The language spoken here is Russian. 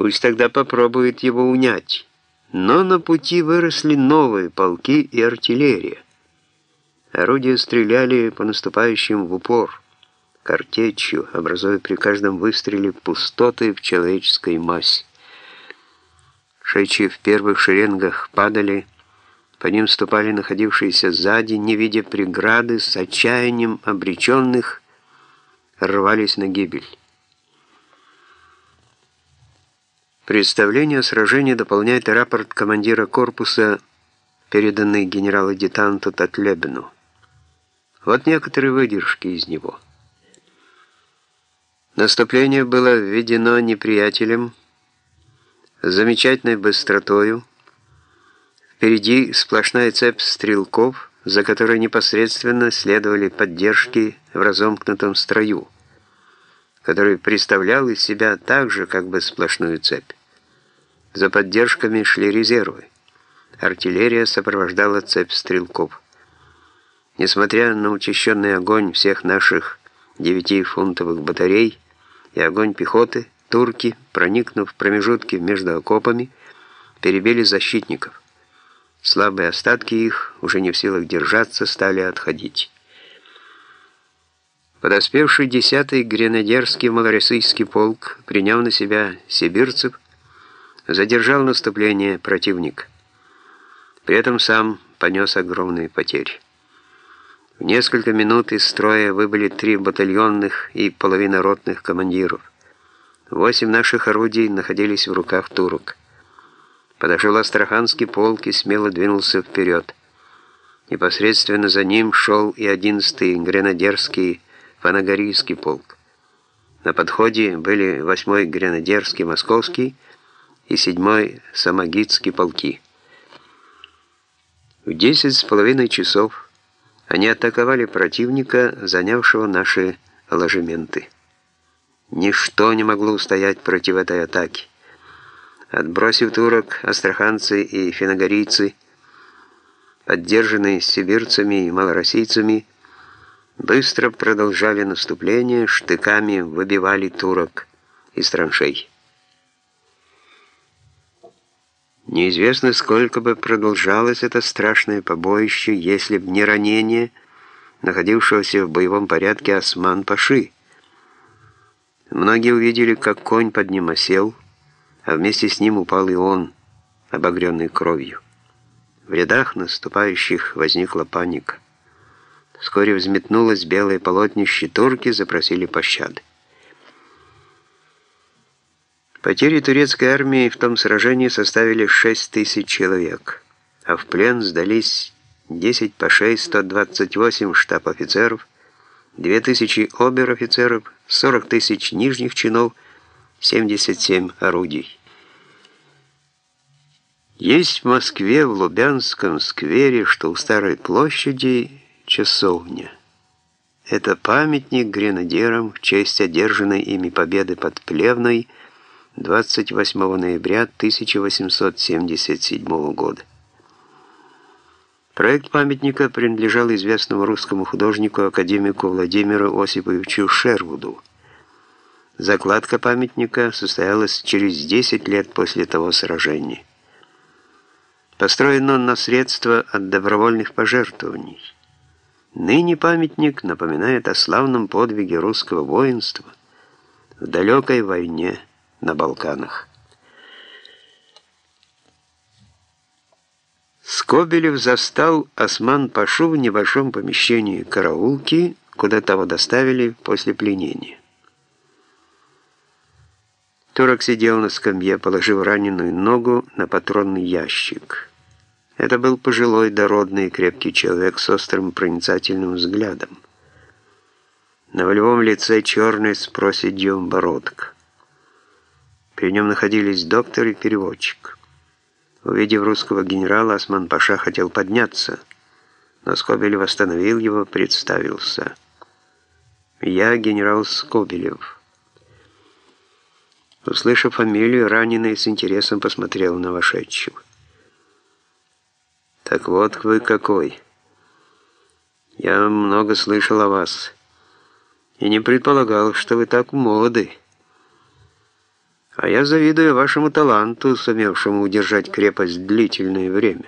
Пусть тогда попробует его унять. Но на пути выросли новые полки и артиллерия. Орудия стреляли по наступающим в упор, картечью, образуя при каждом выстреле пустоты в человеческой массе. Шедшие в первых шеренгах падали, по ним ступали находившиеся сзади, не видя преграды, с отчаянием обреченных, рвались на гибель. Представление о сражении дополняет рапорт командира корпуса, переданный генералу-детанту Татлебину. Вот некоторые выдержки из него. Наступление было введено неприятелем замечательной быстротою. Впереди сплошная цепь стрелков, за которой непосредственно следовали поддержки в разомкнутом строю, который представлял из себя также как бы сплошную цепь. За поддержками шли резервы. Артиллерия сопровождала цепь стрелков. Несмотря на учащенный огонь всех наших девятифунтовых батарей и огонь пехоты, турки, проникнув в промежутки между окопами, перебили защитников. Слабые остатки их, уже не в силах держаться, стали отходить. Подоспевший 10-й гренадерский малороссийский полк, приняв на себя сибирцев, задержал наступление противника. При этом сам понес огромные потери. В несколько минут из строя выбыли три батальонных и половина ротных командиров. Восемь наших орудий находились в руках турок. Подошел Астраханский полк и смело двинулся вперед. Непосредственно за ним шел и 11-й гренадерский Фанагорийский полк. На подходе были 8-й гренадерский Московский и 7-й Самогитский полки. В 10 с половиной часов они атаковали противника, занявшего наши ложементы. Ничто не могло устоять против этой атаки. Отбросив турок, астраханцы и финогорийцы, поддержанные сибирцами и малороссийцами, быстро продолжали наступление, штыками выбивали турок из траншей. Неизвестно, сколько бы продолжалось это страшное побоище, если б не ранение находившегося в боевом порядке Осман-Паши. Многие увидели, как конь под ним осел, а вместе с ним упал и он, обогренный кровью. В рядах наступающих возникла паника. Вскоре взметнулось белое полотнище, турки запросили пощады. Потери турецкой армии в том сражении составили 6 тысяч человек, а в плен сдались 10 пашей, 128 штаб-офицеров, 2000 обер-офицеров, 40 тысяч нижних чинов, 77 орудий. Есть в Москве, в Лубянском сквере, что у Старой площади, часовня. Это памятник гренадерам в честь одержанной ими победы под Плевной – 28 ноября 1877 года. Проект памятника принадлежал известному русскому художнику, академику Владимиру Осиповичу Шервуду. Закладка памятника состоялась через 10 лет после того сражения. Построен он на средства от добровольных пожертвований. Ныне памятник напоминает о славном подвиге русского воинства в далекой войне на Балканах. Скобелев застал Осман-Пашу в небольшом помещении караулки, куда того доставили после пленения. Турок сидел на скамье, положив раненую ногу на патронный ящик. Это был пожилой, дородный и крепкий человек с острым проницательным взглядом. На волевом лице черный с проседью бородка. При нем находились доктор и переводчик. Увидев русского генерала, Осман-Паша хотел подняться, но Скобелев остановил его, представился. «Я генерал Скобелев». Услышав фамилию, раненый с интересом посмотрел на вошедшего. «Так вот вы какой. Я много слышал о вас и не предполагал, что вы так молоды». А я завидую вашему таланту, сумевшему удержать крепость длительное время.